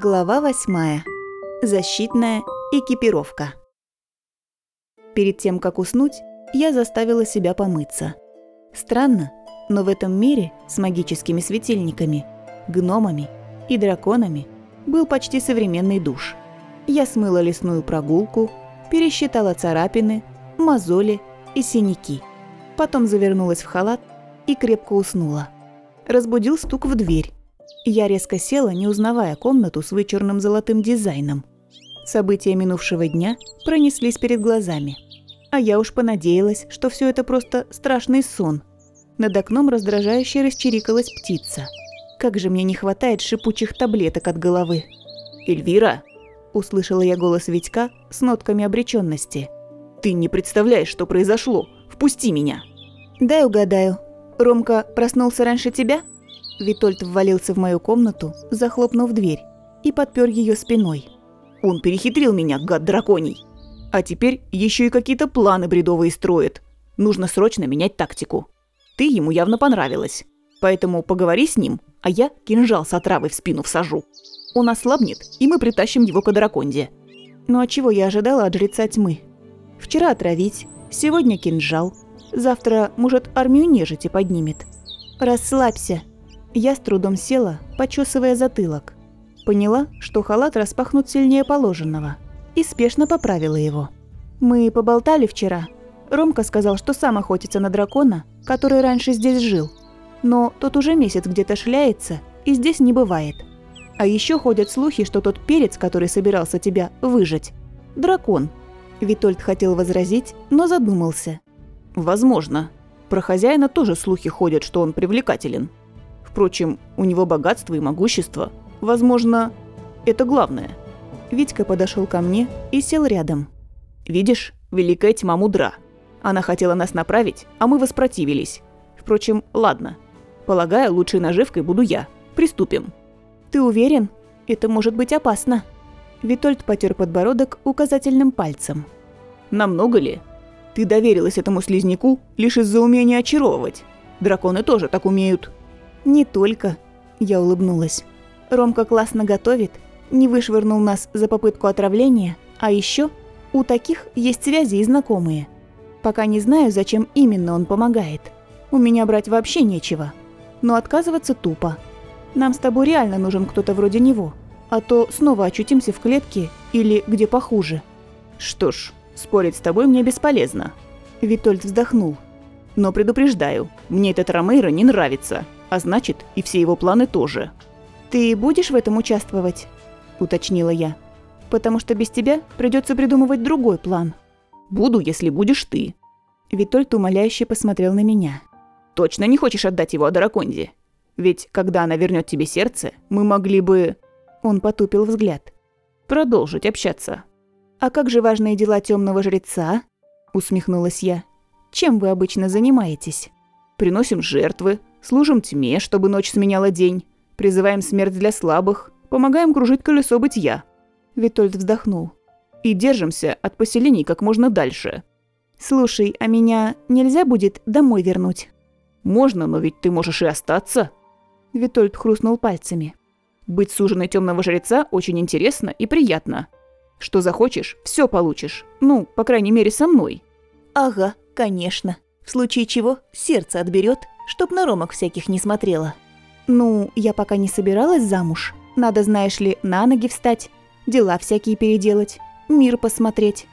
Глава восьмая. Защитная экипировка. Перед тем, как уснуть, я заставила себя помыться. Странно, но в этом мире с магическими светильниками, гномами и драконами был почти современный душ. Я смыла лесную прогулку, пересчитала царапины, мозоли и синяки. Потом завернулась в халат и крепко уснула. Разбудил стук в дверь. Я резко села, не узнавая комнату с вычурным золотым дизайном. События минувшего дня пронеслись перед глазами. А я уж понадеялась, что все это просто страшный сон. Над окном раздражающе расчирикалась птица. Как же мне не хватает шипучих таблеток от головы. «Эльвира!» – услышала я голос Витька с нотками обреченности. «Ты не представляешь, что произошло! Впусти меня!» «Дай угадаю. Ромка проснулся раньше тебя?» Витольд ввалился в мою комнату, захлопнув дверь, и подпер ее спиной. «Он перехитрил меня, гад драконий! А теперь еще и какие-то планы бредовые строит. Нужно срочно менять тактику. Ты ему явно понравилась. Поэтому поговори с ним, а я кинжал с отравой в спину всажу. Он ослабнет, и мы притащим его к Адраконде». Ну а чего я ожидала от жреца тьмы? Вчера отравить, сегодня кинжал, завтра, может, армию нежити поднимет. Расслабься, я с трудом села, почесывая затылок. Поняла, что халат распахнут сильнее положенного, и спешно поправила его. Мы поболтали вчера. Ромка сказал, что сам охотится на дракона, который раньше здесь жил. Но тот уже месяц где-то шляется и здесь не бывает. А еще ходят слухи, что тот перец, который собирался тебя выжить, дракон. Витольд хотел возразить, но задумался. Возможно. Про хозяина тоже слухи ходят, что он привлекателен. Впрочем, у него богатство и могущество. Возможно, это главное. Витька подошел ко мне и сел рядом. «Видишь, великая тьма мудра. Она хотела нас направить, а мы воспротивились. Впрочем, ладно. Полагаю, лучшей наживкой буду я. Приступим». «Ты уверен? Это может быть опасно». Витольд потер подбородок указательным пальцем. «Намного ли? Ты доверилась этому слизняку лишь из-за умения очаровывать. Драконы тоже так умеют». «Не только», – я улыбнулась. «Ромка классно готовит, не вышвырнул нас за попытку отравления, а еще у таких есть связи и знакомые. Пока не знаю, зачем именно он помогает. У меня брать вообще нечего. Но отказываться тупо. Нам с тобой реально нужен кто-то вроде него, а то снова очутимся в клетке или где похуже». «Что ж, спорить с тобой мне бесполезно», – Витольд вздохнул. «Но предупреждаю, мне этот Ромейро не нравится» а значит, и все его планы тоже. «Ты будешь в этом участвовать?» – уточнила я. «Потому что без тебя придется придумывать другой план». «Буду, если будешь ты». Витольд умоляюще посмотрел на меня. «Точно не хочешь отдать его Адараконде? Ведь когда она вернет тебе сердце, мы могли бы...» Он потупил взгляд. «Продолжить общаться». «А как же важные дела темного жреца?» – усмехнулась я. «Чем вы обычно занимаетесь?» «Приносим жертвы, Служим тьме, чтобы ночь сменяла день. Призываем смерть для слабых. Помогаем кружить колесо бытия». Витольд вздохнул. «И держимся от поселений как можно дальше». «Слушай, а меня нельзя будет домой вернуть?» «Можно, но ведь ты можешь и остаться». Витольд хрустнул пальцами. «Быть суженой темного жреца очень интересно и приятно. Что захочешь, все получишь. Ну, по крайней мере, со мной». «Ага, конечно. В случае чего сердце отберет чтоб на ромок всяких не смотрела. Ну, я пока не собиралась замуж. Надо, знаешь ли, на ноги встать, дела всякие переделать, мир посмотреть.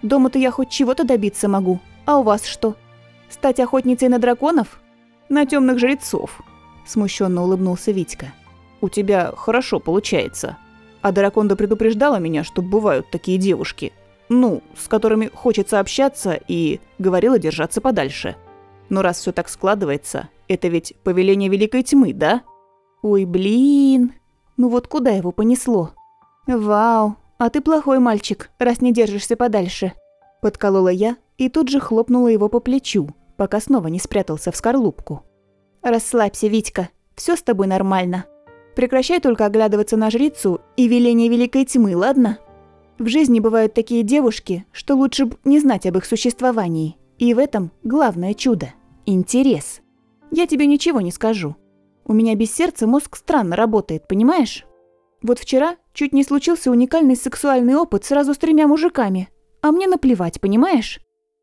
Дома-то я хоть чего-то добиться могу, а у вас что? Стать охотницей на драконов? На темных жрецов. Смущенно улыбнулся Витька. У тебя хорошо получается. А Драконда предупреждала меня, что бывают такие девушки. Ну, с которыми хочется общаться и говорила держаться подальше. Но раз все так складывается, это ведь повеление Великой Тьмы, да? Ой, блин. Ну вот куда его понесло? Вау, а ты плохой мальчик, раз не держишься подальше. Подколола я и тут же хлопнула его по плечу, пока снова не спрятался в скорлупку. Расслабься, Витька, все с тобой нормально. Прекращай только оглядываться на жрицу и веление Великой Тьмы, ладно? В жизни бывают такие девушки, что лучше бы не знать об их существовании. И в этом главное чудо интерес. Я тебе ничего не скажу. У меня без сердца мозг странно работает, понимаешь? Вот вчера Чуть не случился уникальный сексуальный опыт сразу с тремя мужиками. А мне наплевать, понимаешь?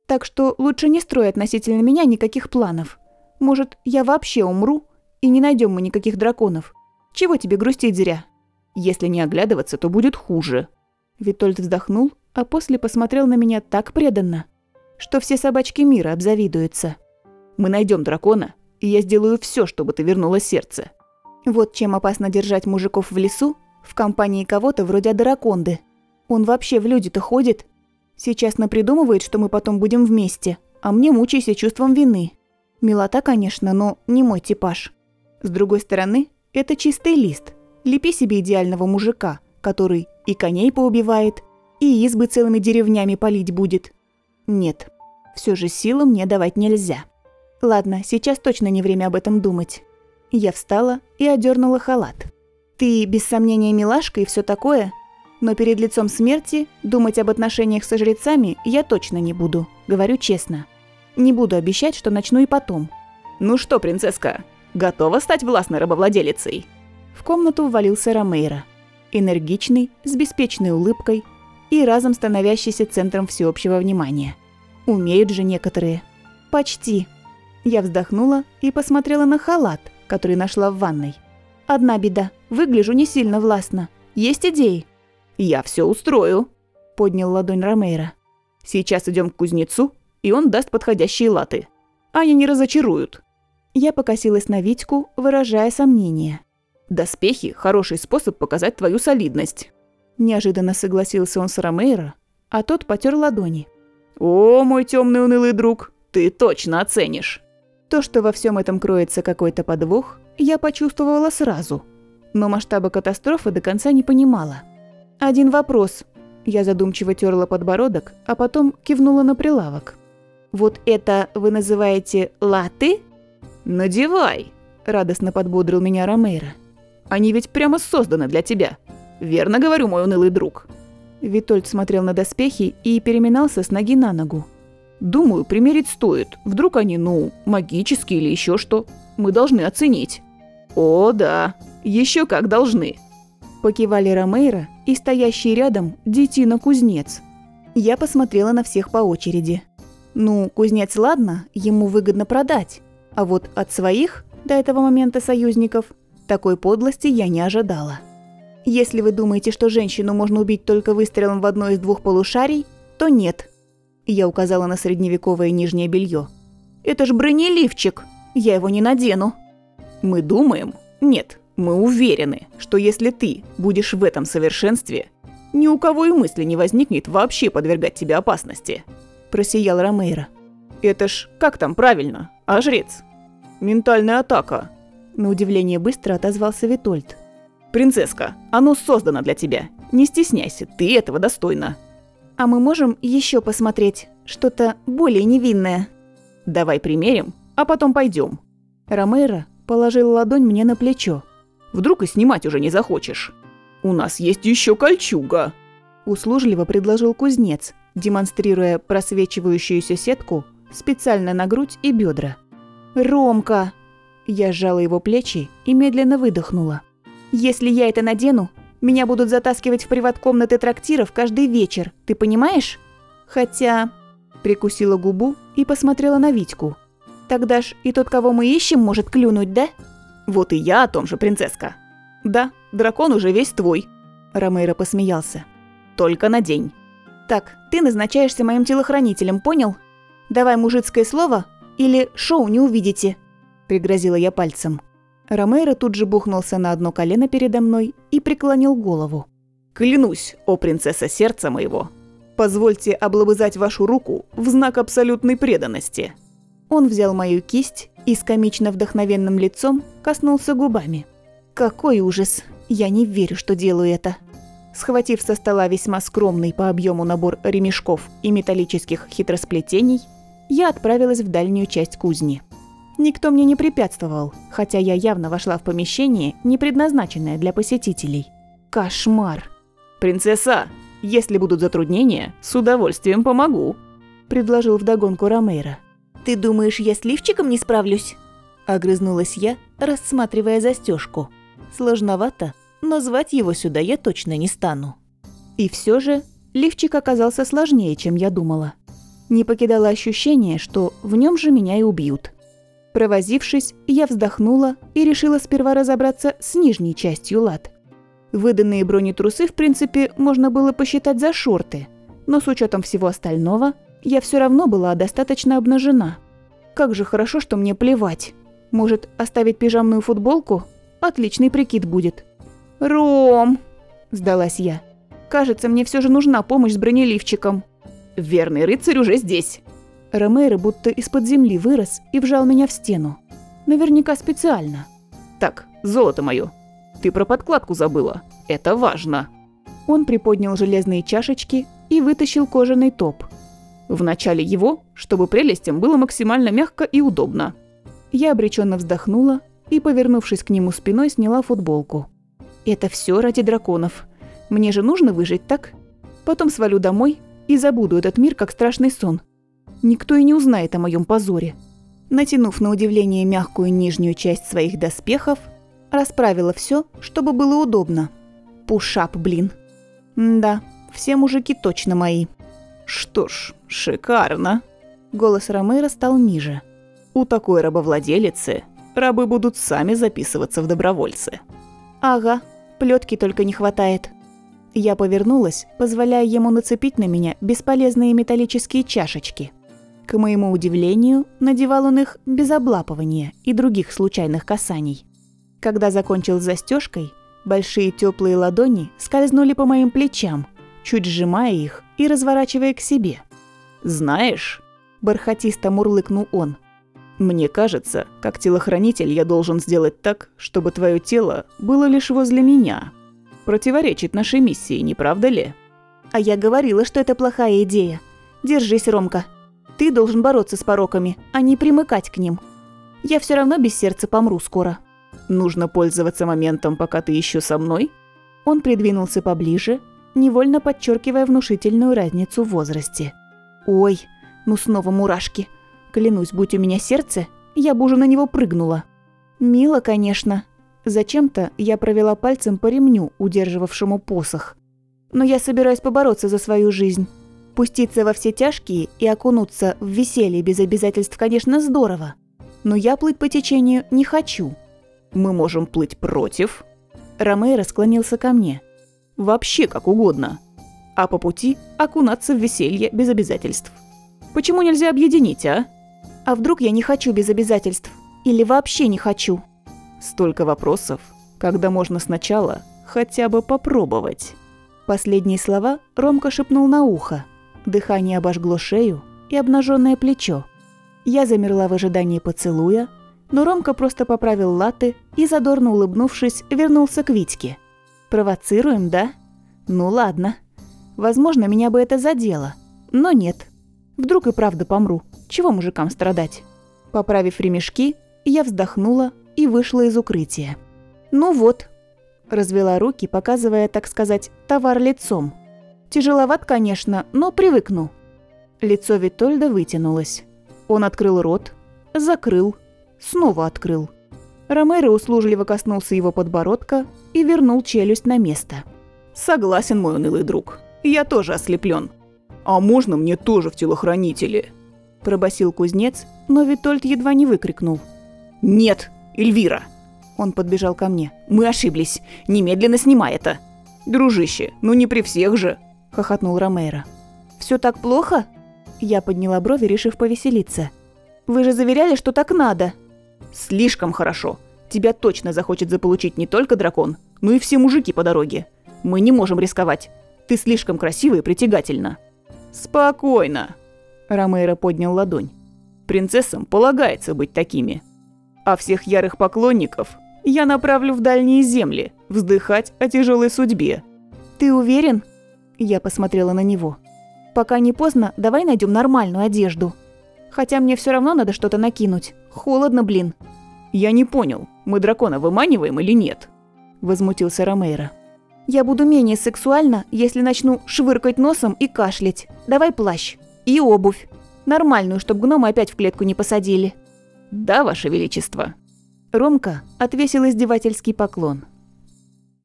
Так что лучше не строй относительно меня никаких планов. Может, я вообще умру, и не найдем мы никаких драконов. Чего тебе грустить зря? Если не оглядываться, то будет хуже. Витольд вздохнул, а после посмотрел на меня так преданно, что все собачки мира обзавидуются. Мы найдем дракона, и я сделаю все, чтобы ты вернула сердце. Вот чем опасно держать мужиков в лесу, в компании кого-то вроде Драконды. Он вообще в люди-то ходит. Сейчас напридумывает, что мы потом будем вместе, а мне мучайся чувством вины. Милота, конечно, но не мой типаж. С другой стороны, это чистый лист. Лепи себе идеального мужика, который и коней поубивает, и избы целыми деревнями полить будет. Нет, все же силу мне давать нельзя. Ладно, сейчас точно не время об этом думать. Я встала и одернула халат. Ты, без сомнения, милашка и все такое, но перед лицом смерти думать об отношениях со жрецами я точно не буду, говорю честно. Не буду обещать, что начну и потом. «Ну что, принцесска, готова стать властной рабовладелицей?» В комнату ввалился Ромейро. Энергичный, с беспечной улыбкой и разом становящийся центром всеобщего внимания. Умеют же некоторые. «Почти». Я вздохнула и посмотрела на халат, который нашла в ванной. «Одна беда. Выгляжу не сильно властно. Есть идеи?» «Я все устрою», – поднял ладонь Ромейра. «Сейчас идем к кузнецу, и он даст подходящие латы. Они не разочаруют». Я покосилась на Витьку, выражая сомнение. «Доспехи – хороший способ показать твою солидность». Неожиданно согласился он с Ромейро, а тот потер ладони. «О, мой темный унылый друг, ты точно оценишь!» То, что во всем этом кроется какой-то подвох, я почувствовала сразу, но масштаба катастрофы до конца не понимала. Один вопрос. Я задумчиво терла подбородок, а потом кивнула на прилавок. «Вот это вы называете латы?» «Надевай!» – радостно подбодрил меня Ромейро. «Они ведь прямо созданы для тебя. Верно говорю, мой унылый друг». Витольд смотрел на доспехи и переминался с ноги на ногу. «Думаю, примерить стоит. Вдруг они, ну, магические или еще что. Мы должны оценить». «О, да, еще как должны!» Покивали Ромейро и стоящий рядом детина-кузнец. Я посмотрела на всех по очереди. Ну, кузнец ладно, ему выгодно продать. А вот от своих, до этого момента союзников, такой подлости я не ожидала. Если вы думаете, что женщину можно убить только выстрелом в одно из двух полушарий, то нет. Я указала на средневековое нижнее белье. Это ж бронеливчик, я его не надену. Мы думаем, нет, мы уверены, что если ты будешь в этом совершенстве, ни у кого и мысли не возникнет вообще подвергать тебе опасности. Просиял Ромейро. Это ж как там правильно, а жрец? Ментальная атака. На удивление быстро отозвался Витольд. Принцесска, оно создано для тебя. Не стесняйся, ты этого достойна. А мы можем еще посмотреть что-то более невинное? Давай примерим, а потом пойдем. Ромейро Положил ладонь мне на плечо. «Вдруг и снимать уже не захочешь? У нас есть еще кольчуга!» Услужливо предложил кузнец, демонстрируя просвечивающуюся сетку специально на грудь и бедра. «Ромка!» Я сжала его плечи и медленно выдохнула. «Если я это надену, меня будут затаскивать в приват-комнаты трактиров каждый вечер, ты понимаешь? Хотя...» Прикусила губу и посмотрела на Витьку – Тогда ж и тот, кого мы ищем, может клюнуть, да? Вот и я о том же, принцесска. Да, дракон уже весь твой. Ромейро посмеялся. Только на день. Так, ты назначаешься моим телохранителем, понял? Давай мужицкое слово, или шоу не увидите. Пригрозила я пальцем. Ромейро тут же бухнулся на одно колено передо мной и преклонил голову. «Клянусь, о принцесса сердца моего, позвольте облобызать вашу руку в знак абсолютной преданности». Он взял мою кисть и с комично вдохновенным лицом коснулся губами. Какой ужас! Я не верю, что делаю это. Схватив со стола весьма скромный по объему набор ремешков и металлических хитросплетений, я отправилась в дальнюю часть кузни. Никто мне не препятствовал, хотя я явно вошла в помещение, не предназначенное для посетителей. Кошмар! «Принцесса, если будут затруднения, с удовольствием помогу», – предложил вдогонку Ромейра. «Ты думаешь, я с лифчиком не справлюсь?» Огрызнулась я, рассматривая застежку. Сложновато, но звать его сюда я точно не стану. И все же лифчик оказался сложнее, чем я думала. Не покидало ощущение, что в нем же меня и убьют. Провозившись, я вздохнула и решила сперва разобраться с нижней частью лад. Выданные бронетрусы, в принципе, можно было посчитать за шорты, но с учетом всего остального, я все равно была достаточно обнажена. Как же хорошо, что мне плевать. Может, оставить пижамную футболку? Отличный прикид будет. «Ром!» – сдалась я. «Кажется, мне все же нужна помощь с бронеливчиком». «Верный рыцарь уже здесь!» Ромейро будто из-под земли вырос и вжал меня в стену. Наверняка специально. «Так, золото мое, ты про подкладку забыла. Это важно!» Он приподнял железные чашечки и вытащил кожаный топ. В начале его, чтобы прелестям было максимально мягко и удобно. Я обреченно вздохнула и, повернувшись к нему спиной, сняла футболку. Это все ради драконов. Мне же нужно выжить, так? Потом свалю домой и забуду этот мир как страшный сон. Никто и не узнает о моем позоре. Натянув на удивление мягкую нижнюю часть своих доспехов, расправила все, чтобы было удобно. Пушап, блин. М да, все мужики точно мои. Что ж, шикарно. Голос Ромейра стал ниже. У такой рабовладелицы рабы будут сами записываться в добровольцы. Ага, плетки только не хватает. Я повернулась, позволяя ему нацепить на меня бесполезные металлические чашечки. К моему удивлению, надевал он их без облапывания и других случайных касаний. Когда закончил с застежкой, большие теплые ладони скользнули по моим плечам, чуть сжимая их и разворачивая к себе. «Знаешь», – бархатисто мурлыкнул он, – «мне кажется, как телохранитель я должен сделать так, чтобы твое тело было лишь возле меня. Противоречит нашей миссии, не правда ли?» «А я говорила, что это плохая идея. Держись, Ромка. Ты должен бороться с пороками, а не примыкать к ним. Я все равно без сердца помру скоро». Нужно пользоваться моментом, пока ты еще со мной? Он придвинулся поближе, невольно подчеркивая внушительную разницу в возрасте. Ой, ну снова мурашки. Клянусь, будь у меня сердце, я бы уже на него прыгнула. Мило, конечно. Зачем-то я провела пальцем по ремню, удерживавшему посох. Но я собираюсь побороться за свою жизнь. Пуститься во все тяжкие и окунуться в веселье без обязательств, конечно, здорово. Но я плыть по течению не хочу. Мы можем плыть против. Ромейро склонился ко мне. Вообще как угодно. А по пути окунаться в веселье без обязательств. Почему нельзя объединить, а? А вдруг я не хочу без обязательств? Или вообще не хочу? Столько вопросов, когда можно сначала хотя бы попробовать. Последние слова Ромка шепнул на ухо. Дыхание обожгло шею и обнаженное плечо. Я замерла в ожидании поцелуя, но Ромка просто поправил латы и, задорно улыбнувшись, вернулся к Витьке. «Провоцируем, да? Ну ладно. Возможно, меня бы это задело. Но нет. Вдруг и правда помру. Чего мужикам страдать?» Поправив ремешки, я вздохнула и вышла из укрытия. «Ну вот», – развела руки, показывая, так сказать, товар лицом. «Тяжеловат, конечно, но привыкну». Лицо Витольда вытянулось. Он открыл рот, закрыл – снова открыл. Ромеро услужливо коснулся его подбородка и вернул челюсть на место. «Согласен, мой унылый друг. Я тоже ослеплен. А можно мне тоже в телохранители?» Пробасил кузнец, но Витольд едва не выкрикнул. «Нет, Эльвира!» Он подбежал ко мне. «Мы ошиблись. Немедленно снимай это!» «Дружище, ну не при всех же!» – хохотнул Ромеро. «Все так плохо?» Я подняла брови, решив повеселиться. «Вы же заверяли, что так надо!» Слишком хорошо. Тебя точно захочет заполучить не только дракон, но и все мужики по дороге. Мы не можем рисковать. Ты слишком красива и притягательна. Спокойно. Ромейро поднял ладонь. Принцессам полагается быть такими. А всех ярых поклонников я направлю в дальние земли, вздыхать о тяжелой судьбе. Ты уверен? Я посмотрела на него. Пока не поздно, давай найдем нормальную одежду. Хотя мне все равно надо что-то накинуть. Холодно, блин. Я не понял, мы дракона выманиваем или нет? Возмутился Ромейро. Я буду менее сексуальна, если начну швыркать носом и кашлять. Давай плащ. И обувь. Нормальную, чтобы гномы опять в клетку не посадили. Да, Ваше Величество. Ромка отвесил издевательский поклон.